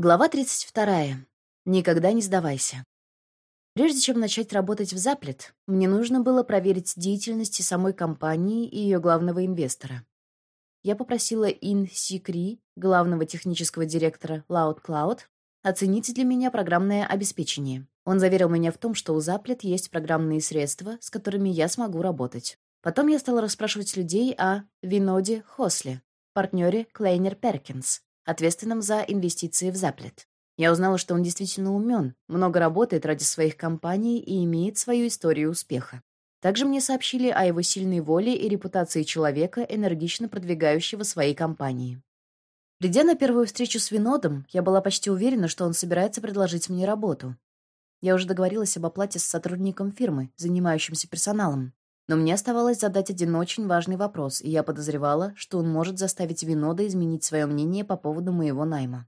Глава 32. Никогда не сдавайся. Прежде чем начать работать в Заплет, мне нужно было проверить деятельность самой компании и ее главного инвестора. Я попросила Ин Сикри, главного технического директора Loud Cloud, оценить для меня программное обеспечение. Он заверил меня в том, что у Заплет есть программные средства, с которыми я смогу работать. Потом я стала расспрашивать людей о Виноде Хосле, партнере Клейнер Перкинс, ответственным за инвестиции в Заплет. Я узнала, что он действительно умен, много работает ради своих компаний и имеет свою историю успеха. Также мне сообщили о его сильной воле и репутации человека, энергично продвигающего свои компании. Придя на первую встречу с Винодом, я была почти уверена, что он собирается предложить мне работу. Я уже договорилась об оплате с сотрудником фирмы, занимающимся персоналом. Но мне оставалось задать один очень важный вопрос, и я подозревала, что он может заставить Винода изменить свое мнение по поводу моего найма.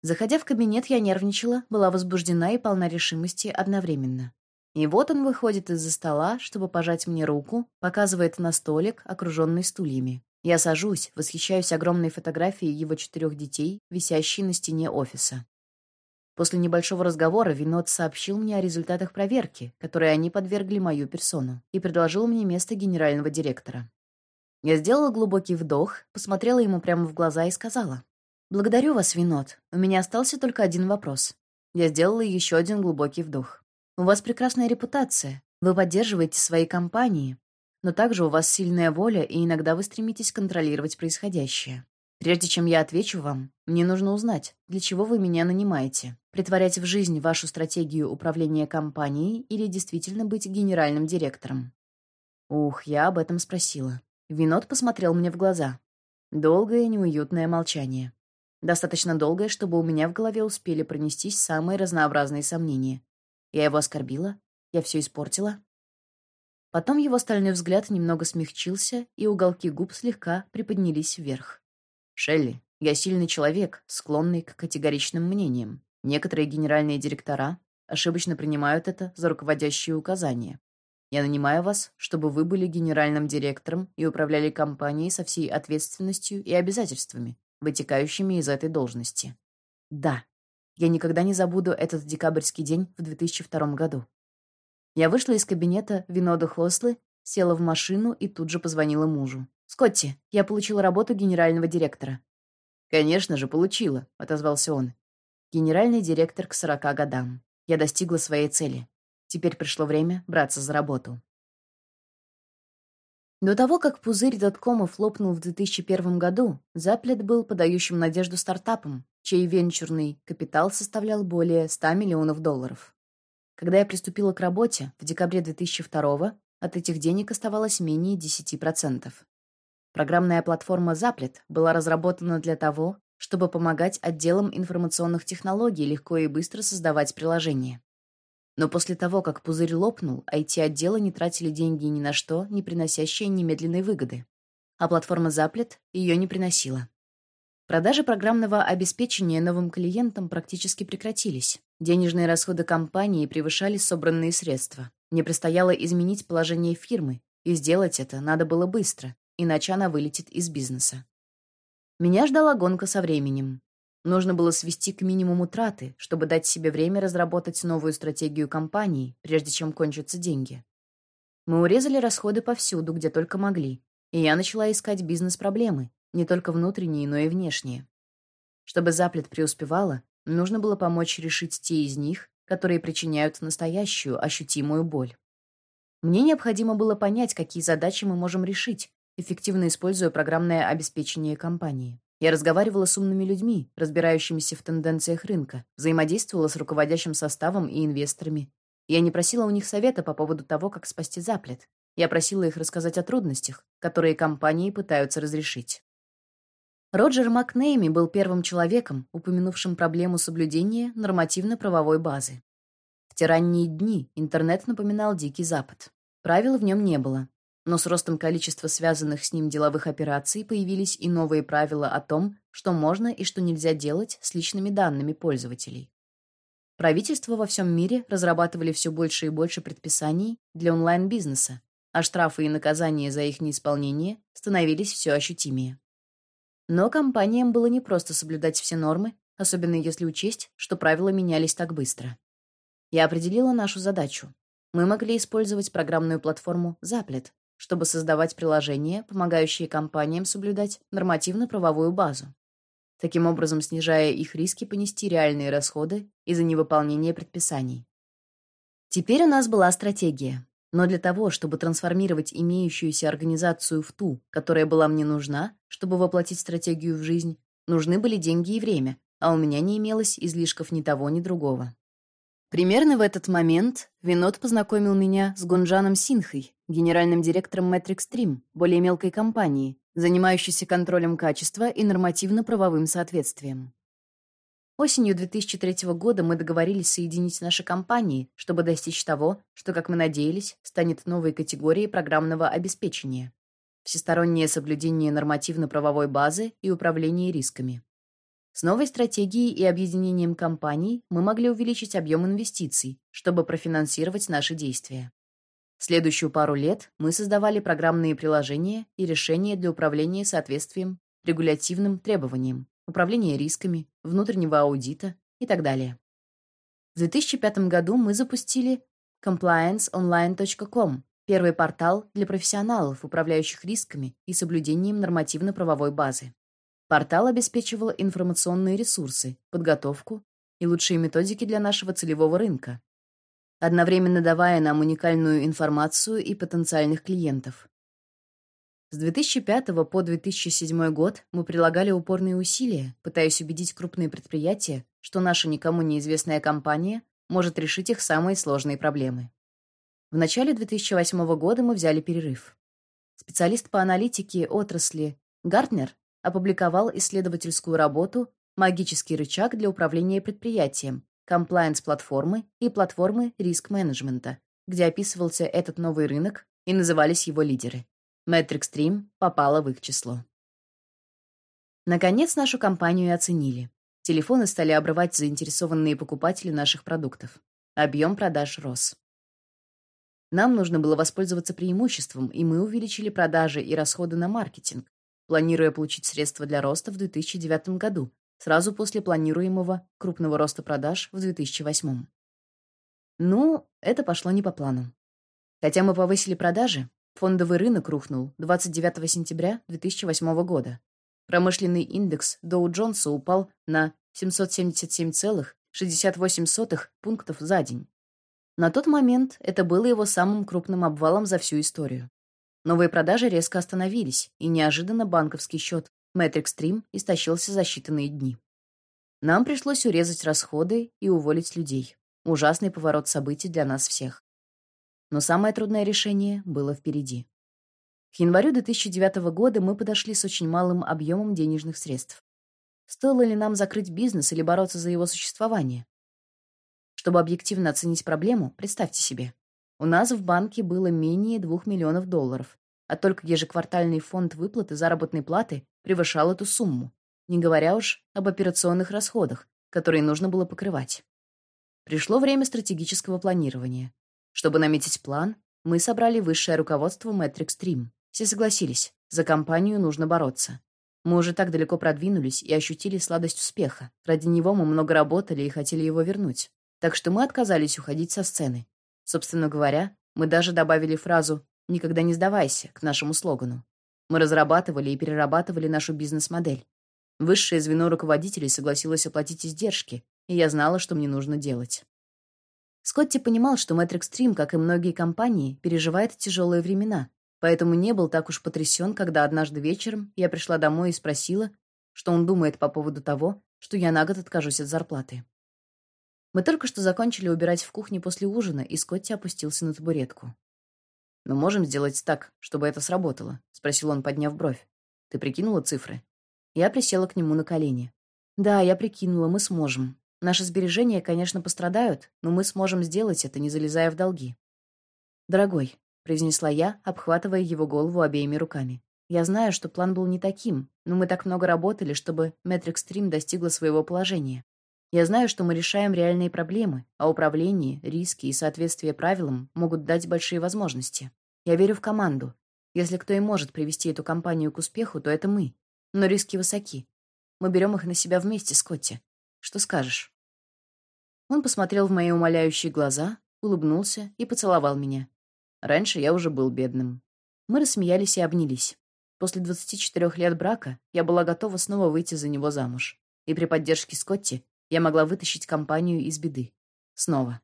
Заходя в кабинет, я нервничала, была возбуждена и полна решимости одновременно. И вот он выходит из-за стола, чтобы пожать мне руку, показывает на столик, окруженный стульями. Я сажусь, восхищаюсь огромной фотографией его четырех детей, висящей на стене офиса. После небольшого разговора Винод сообщил мне о результатах проверки, которые они подвергли мою персону, и предложил мне место генерального директора. Я сделала глубокий вдох, посмотрела ему прямо в глаза и сказала. «Благодарю вас, Винод. У меня остался только один вопрос». Я сделала еще один глубокий вдох. «У вас прекрасная репутация. Вы поддерживаете свои компании. Но также у вас сильная воля, и иногда вы стремитесь контролировать происходящее. Прежде чем я отвечу вам, мне нужно узнать, для чего вы меня нанимаете. Притворять в жизнь вашу стратегию управления компанией или действительно быть генеральным директором? Ух, я об этом спросила. Винод посмотрел мне в глаза. Долгое, неуютное молчание. Достаточно долгое, чтобы у меня в голове успели пронестись самые разнообразные сомнения. Я его оскорбила? Я все испортила? Потом его стальной взгляд немного смягчился, и уголки губ слегка приподнялись вверх. Шелли, я сильный человек, склонный к категоричным мнениям. Некоторые генеральные директора ошибочно принимают это за руководящие указания. Я нанимаю вас, чтобы вы были генеральным директором и управляли компанией со всей ответственностью и обязательствами, вытекающими из этой должности. Да, я никогда не забуду этот декабрьский день в 2002 году. Я вышла из кабинета Винода Хослы, села в машину и тут же позвонила мужу. «Скотти, я получила работу генерального директора». «Конечно же, получила», — отозвался он. «Генеральный директор к сорока годам. Я достигла своей цели. Теперь пришло время браться за работу». До того, как пузырь доткомов лопнул в 2001 году, Заплет был подающим надежду стартапом, чей венчурный капитал составлял более 100 миллионов долларов. Когда я приступила к работе в декабре 2002 от этих денег оставалось менее 10%. Программная платформа Запрет была разработана для того, чтобы помогать отделам информационных технологий легко и быстро создавать приложения. Но после того, как пузырь лопнул, IT-отделы не тратили деньги ни на что, не приносящие немедленной выгоды. А платформа Запрет ее не приносила. Продажи программного обеспечения новым клиентам практически прекратились. Денежные расходы компании превышали собранные средства. Мне предстояло изменить положение фирмы, и сделать это надо было быстро, иначе она вылетит из бизнеса. Меня ждала гонка со временем. Нужно было свести к минимуму траты, чтобы дать себе время разработать новую стратегию компании, прежде чем кончатся деньги. Мы урезали расходы повсюду, где только могли, и я начала искать бизнес-проблемы, не только внутренние, но и внешние. Чтобы Заплет преуспевала, нужно было помочь решить те из них, которые причиняют настоящую, ощутимую боль. Мне необходимо было понять, какие задачи мы можем решить, эффективно используя программное обеспечение компании. Я разговаривала с умными людьми, разбирающимися в тенденциях рынка, взаимодействовала с руководящим составом и инвесторами. Я не просила у них совета по поводу того, как спасти заплет. Я просила их рассказать о трудностях, которые компании пытаются разрешить. Роджер Макнейми был первым человеком, упомянувшим проблему соблюдения нормативно-правовой базы. В те ранние дни интернет напоминал Дикий Запад. Правил в нем не было, но с ростом количества связанных с ним деловых операций появились и новые правила о том, что можно и что нельзя делать с личными данными пользователей. Правительства во всем мире разрабатывали все больше и больше предписаний для онлайн-бизнеса, а штрафы и наказания за их неисполнение становились все ощутимее. Но компаниям было непросто соблюдать все нормы, особенно если учесть, что правила менялись так быстро. Я определила нашу задачу. Мы могли использовать программную платформу Zaplet, чтобы создавать приложения, помогающие компаниям соблюдать нормативно-правовую базу. Таким образом, снижая их риски понести реальные расходы из-за невыполнения предписаний. Теперь у нас была стратегия. Но для того, чтобы трансформировать имеющуюся организацию в ту, которая была мне нужна, чтобы воплотить стратегию в жизнь, нужны были деньги и время, а у меня не имелось излишков ни того, ни другого. Примерно в этот момент Винод познакомил меня с Гунджаном Синхой, генеральным директором Matrix Stream, более мелкой компании, занимающейся контролем качества и нормативно-правовым соответствием. Осенью 2003 года мы договорились соединить наши компании, чтобы достичь того, что, как мы надеялись, станет новой категорией программного обеспечения — всестороннее соблюдение нормативно-правовой базы и управление рисками. С новой стратегией и объединением компаний мы могли увеличить объем инвестиций, чтобы профинансировать наши действия. Следующую пару лет мы создавали программные приложения и решения для управления соответствием регулятивным требованиям, управления рисками, внутреннего аудита и так далее. В 2005 году мы запустили complianceonline.com, первый портал для профессионалов, управляющих рисками и соблюдением нормативно-правовой базы. Портал обеспечивал информационные ресурсы, подготовку и лучшие методики для нашего целевого рынка, одновременно давая нам уникальную информацию и потенциальных клиентов. С 2005 по 2007 год мы прилагали упорные усилия, пытаясь убедить крупные предприятия, что наша никому неизвестная компания может решить их самые сложные проблемы. В начале 2008 года мы взяли перерыв. Специалист по аналитике отрасли Гартнер опубликовал исследовательскую работу «Магический рычаг для управления предприятием», комплайенс-платформы и платформы риск-менеджмента, где описывался этот новый рынок и назывались его лидеры. Matrix Stream попала в их число. Наконец, нашу компанию оценили. Телефоны стали обрывать заинтересованные покупатели наших продуктов. Объем продаж рос. Нам нужно было воспользоваться преимуществом, и мы увеличили продажи и расходы на маркетинг, планируя получить средства для роста в 2009 году, сразу после планируемого крупного роста продаж в 2008. Ну, это пошло не по плану. Хотя мы повысили продажи, Фондовый рынок рухнул 29 сентября 2008 года. Промышленный индекс Доу Джонса упал на 777,68 пунктов за день. На тот момент это было его самым крупным обвалом за всю историю. Новые продажи резко остановились, и неожиданно банковский счет Matrix Stream истощился за считанные дни. Нам пришлось урезать расходы и уволить людей. Ужасный поворот событий для нас всех. Но самое трудное решение было впереди. К январю 2009 года мы подошли с очень малым объемом денежных средств. Стоило ли нам закрыть бизнес или бороться за его существование? Чтобы объективно оценить проблему, представьте себе. У нас в банке было менее 2 миллионов долларов, а только ежеквартальный фонд выплаты заработной платы превышал эту сумму, не говоря уж об операционных расходах, которые нужно было покрывать. Пришло время стратегического планирования. Чтобы наметить план, мы собрали высшее руководство Matrix Stream. Все согласились, за компанию нужно бороться. Мы уже так далеко продвинулись и ощутили сладость успеха. Ради него мы много работали и хотели его вернуть. Так что мы отказались уходить со сцены. Собственно говоря, мы даже добавили фразу «никогда не сдавайся» к нашему слогану. Мы разрабатывали и перерабатывали нашу бизнес-модель. Высшее звено руководителей согласилось оплатить издержки, и я знала, что мне нужно делать. Скотти понимал, что Matrix Stream, как и многие компании, переживает тяжелые времена, поэтому не был так уж потрясен, когда однажды вечером я пришла домой и спросила, что он думает по поводу того, что я на год откажусь от зарплаты. Мы только что закончили убирать в кухне после ужина, и Скотти опустился на табуретку. «Мы можем сделать так, чтобы это сработало?» — спросил он, подняв бровь. «Ты прикинула цифры?» Я присела к нему на колени. «Да, я прикинула, мы сможем. Наши сбережения, конечно, пострадают, но мы сможем сделать это, не залезая в долги. «Дорогой», — произнесла я, обхватывая его голову обеими руками. «Я знаю, что план был не таким, но мы так много работали, чтобы Metric Stream достигла своего положения. Я знаю, что мы решаем реальные проблемы, а управление, риски и соответствие правилам могут дать большие возможности. Я верю в команду. Если кто и может привести эту компанию к успеху, то это мы. Но риски высоки. Мы берем их на себя вместе, Скотти. Что скажешь?» Он посмотрел в мои умоляющие глаза, улыбнулся и поцеловал меня. Раньше я уже был бедным. Мы рассмеялись и обнялись. После 24 лет брака я была готова снова выйти за него замуж. И при поддержке Скотти я могла вытащить компанию из беды. Снова.